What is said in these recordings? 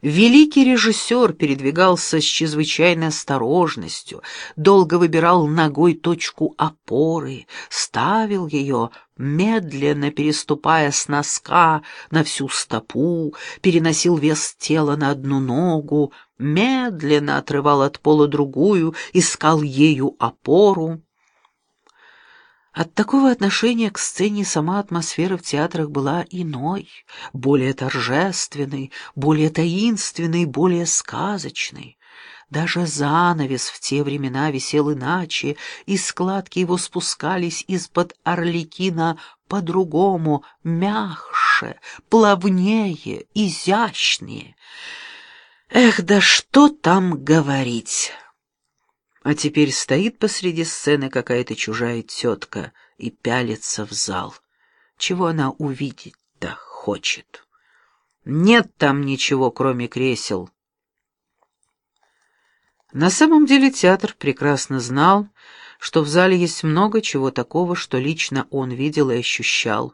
Великий режиссер передвигался с чрезвычайной осторожностью, долго выбирал ногой точку опоры, ставил ее, медленно переступая с носка на всю стопу, переносил вес тела на одну ногу, медленно отрывал от пола другую, искал ею опору. От такого отношения к сцене сама атмосфера в театрах была иной, более торжественной, более таинственной, более сказочной. Даже занавес в те времена висел иначе, и складки его спускались из-под орликина по-другому, мягче, плавнее, изящнее. Эх, да что там говорить! А теперь стоит посреди сцены какая-то чужая тетка и пялится в зал. Чего она увидеть-то хочет? Нет там ничего, кроме кресел. На самом деле театр прекрасно знал, что в зале есть много чего такого, что лично он видел и ощущал.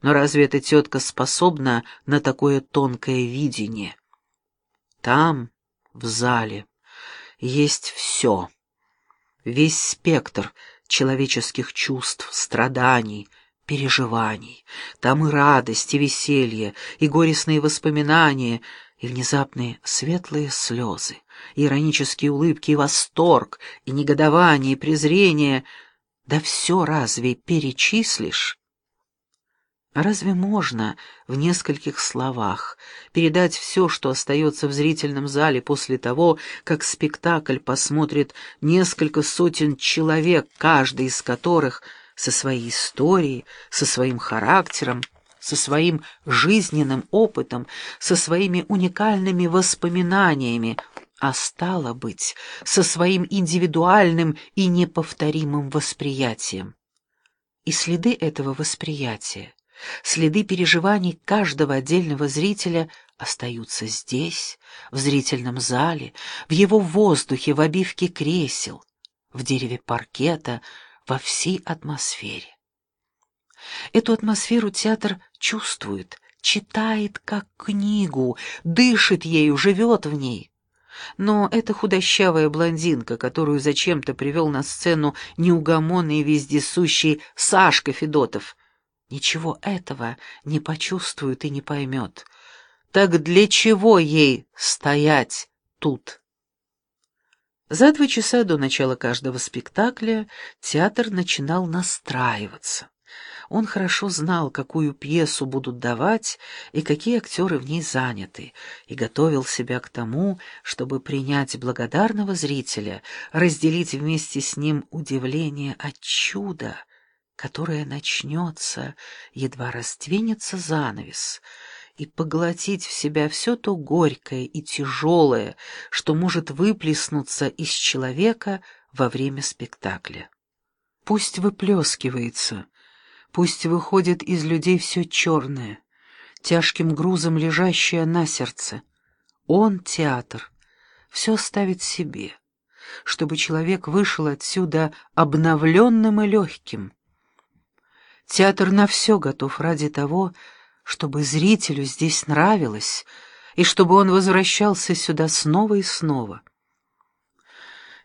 Но разве эта тетка способна на такое тонкое видение? Там, в зале, есть все весь спектр человеческих чувств, страданий, переживаний. Там и радость, и веселье, и горестные воспоминания, и внезапные светлые слезы, и иронические улыбки, и восторг, и негодование, и презрение. Да все разве перечислишь? А разве можно в нескольких словах передать все, что остается в зрительном зале после того, как спектакль посмотрит несколько сотен человек, каждый из которых со своей историей, со своим характером, со своим жизненным опытом, со своими уникальными воспоминаниями, а стало быть, со своим индивидуальным и неповторимым восприятием? И следы этого восприятия Следы переживаний каждого отдельного зрителя остаются здесь, в зрительном зале, в его воздухе, в обивке кресел, в дереве паркета, во всей атмосфере. Эту атмосферу театр чувствует, читает как книгу, дышит ею, живет в ней. Но эта худощавая блондинка, которую зачем-то привел на сцену неугомонный вездесущий Сашка Федотов, ничего этого не почувствует и не поймет. Так для чего ей стоять тут? За два часа до начала каждого спектакля театр начинал настраиваться. Он хорошо знал, какую пьесу будут давать и какие актеры в ней заняты, и готовил себя к тому, чтобы принять благодарного зрителя, разделить вместе с ним удивление от чуда — которая начнется, едва раздвинется занавес, и поглотить в себя все то горькое и тяжелое, что может выплеснуться из человека во время спектакля. Пусть выплескивается, пусть выходит из людей все черное, тяжким грузом лежащее на сердце. Он, театр, все ставит себе, чтобы человек вышел отсюда обновленным и легким, Театр на все готов ради того, чтобы зрителю здесь нравилось, и чтобы он возвращался сюда снова и снова.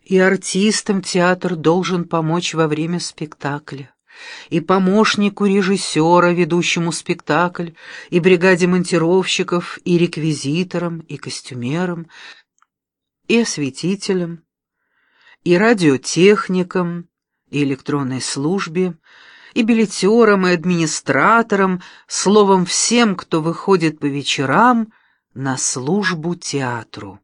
И артистам театр должен помочь во время спектакля, и помощнику режиссера, ведущему спектакль, и бригаде монтировщиков, и реквизиторам, и костюмерам, и осветителям, и радиотехникам, и электронной службе, и билетерам, и администраторам, словом, всем, кто выходит по вечерам на службу театру.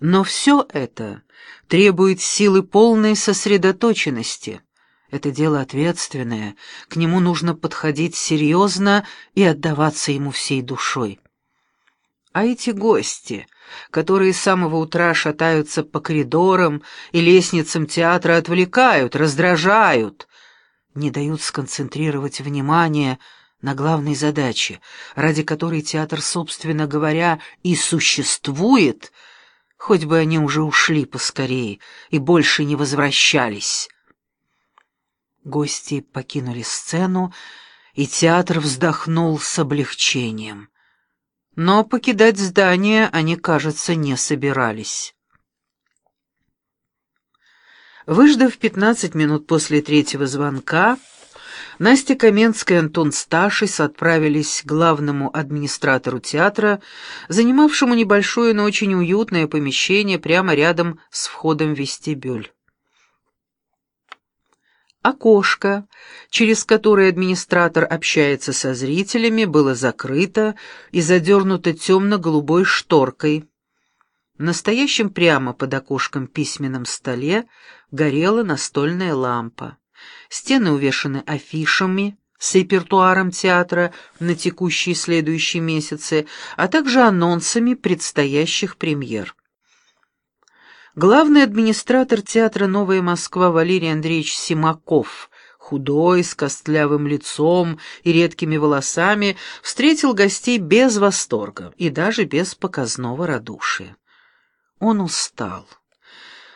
Но все это требует силы полной сосредоточенности. Это дело ответственное, к нему нужно подходить серьезно и отдаваться ему всей душой. А эти гости — которые с самого утра шатаются по коридорам и лестницам театра, отвлекают, раздражают, не дают сконцентрировать внимание на главной задаче, ради которой театр, собственно говоря, и существует, хоть бы они уже ушли поскорее и больше не возвращались. Гости покинули сцену, и театр вздохнул с облегчением. Но покидать здание они, кажется, не собирались. Выждав пятнадцать минут после третьего звонка, Настя Каменская и Антон Сташис отправились к главному администратору театра, занимавшему небольшое, но очень уютное помещение прямо рядом с входом в вестибюль. Окошко, через которое администратор общается со зрителями, было закрыто и задернуто темно-голубой шторкой. Настоящим прямо под окошком письменном столе горела настольная лампа. Стены увешаны афишами с репертуаром театра на текущие и следующие месяцы, а также анонсами предстоящих премьер. Главный администратор театра «Новая Москва» Валерий Андреевич Симаков, худой, с костлявым лицом и редкими волосами, встретил гостей без восторга и даже без показного радушия. Он устал,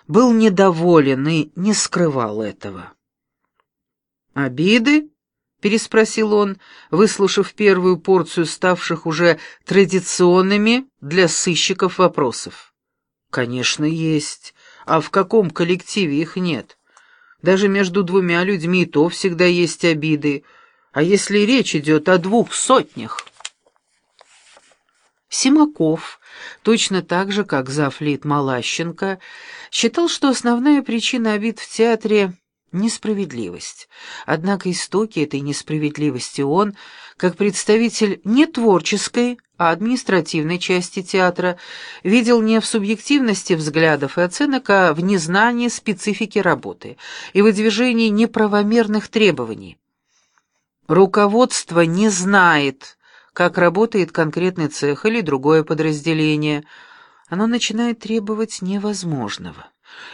был недоволен и не скрывал этого. «Обиды?» — переспросил он, выслушав первую порцию ставших уже традиционными для сыщиков вопросов. «Конечно, есть. А в каком коллективе их нет? Даже между двумя людьми то всегда есть обиды. А если речь идет о двух сотнях?» Симаков, точно так же, как Зафлит Малащенко, считал, что основная причина обид в театре несправедливость. Однако истоки этой несправедливости он, как представитель не творческой, а административной части театра, видел не в субъективности взглядов и оценок, а в незнании специфики работы и выдвижении неправомерных требований. Руководство не знает, как работает конкретный цех или другое подразделение, оно начинает требовать невозможного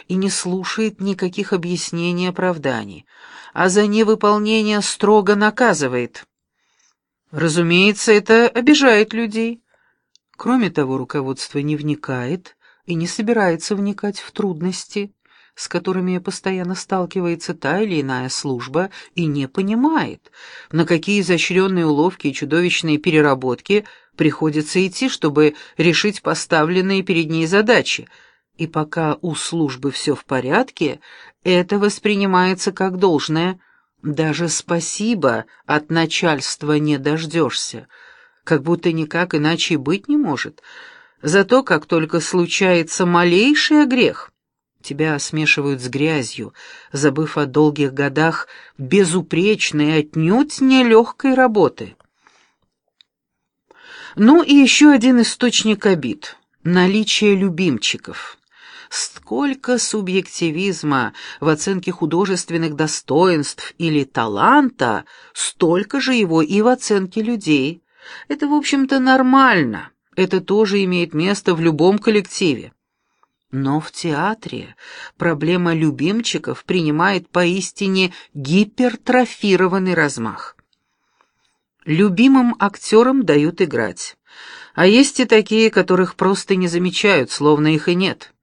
и не слушает никаких объяснений и оправданий, а за невыполнение строго наказывает. Разумеется, это обижает людей. Кроме того, руководство не вникает и не собирается вникать в трудности, с которыми постоянно сталкивается та или иная служба, и не понимает, на какие изощренные уловки и чудовищные переработки приходится идти, чтобы решить поставленные перед ней задачи — и пока у службы все в порядке, это воспринимается как должное. Даже спасибо от начальства не дождешься, как будто никак иначе быть не может. Зато как только случается малейший грех, тебя смешивают с грязью, забыв о долгих годах безупречной, отнюдь нелегкой работы. Ну и еще один источник обид — наличие любимчиков. Сколько субъективизма в оценке художественных достоинств или таланта, столько же его и в оценке людей. Это, в общем-то, нормально. Это тоже имеет место в любом коллективе. Но в театре проблема любимчиков принимает поистине гипертрофированный размах. Любимым актерам дают играть. А есть и такие, которых просто не замечают, словно их и нет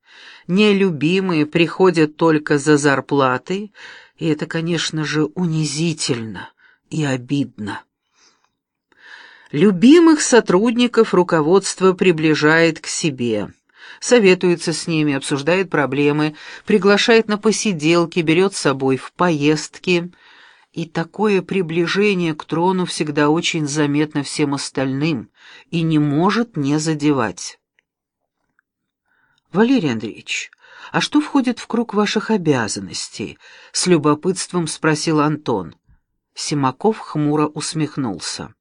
нелюбимые приходят только за зарплатой, и это, конечно же, унизительно и обидно. Любимых сотрудников руководство приближает к себе, советуется с ними, обсуждает проблемы, приглашает на посиделки, берет с собой в поездки. И такое приближение к трону всегда очень заметно всем остальным и не может не задевать. «Валерий Андреевич, а что входит в круг ваших обязанностей?» — с любопытством спросил Антон. Симаков хмуро усмехнулся.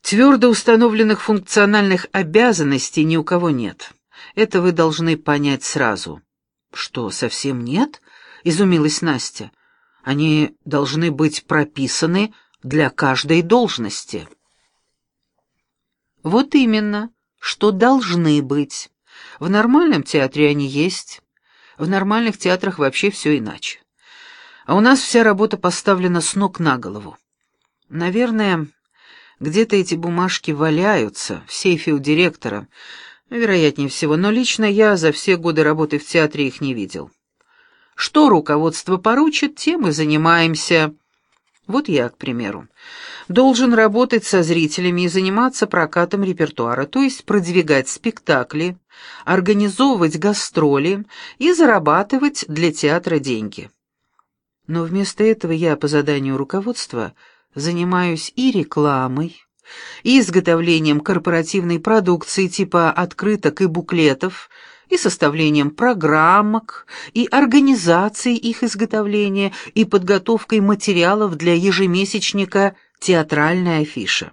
«Твердо установленных функциональных обязанностей ни у кого нет. Это вы должны понять сразу». «Что, совсем нет?» — изумилась Настя. «Они должны быть прописаны для каждой должности». «Вот именно, что должны быть. В нормальном театре они есть. В нормальных театрах вообще все иначе. А у нас вся работа поставлена с ног на голову. Наверное, где-то эти бумажки валяются в сейфе у директора, вероятнее всего, но лично я за все годы работы в театре их не видел. Что руководство поручит, тем и занимаемся. Вот я, к примеру, должен работать со зрителями и заниматься прокатом репертуара, то есть продвигать спектакли, организовывать гастроли и зарабатывать для театра деньги. Но вместо этого я, по заданию руководства, занимаюсь и рекламой, и изготовлением корпоративной продукции типа открыток и буклетов, и составлением программок, и организацией их изготовления, и подготовкой материалов для ежемесячника «Театральная афиша».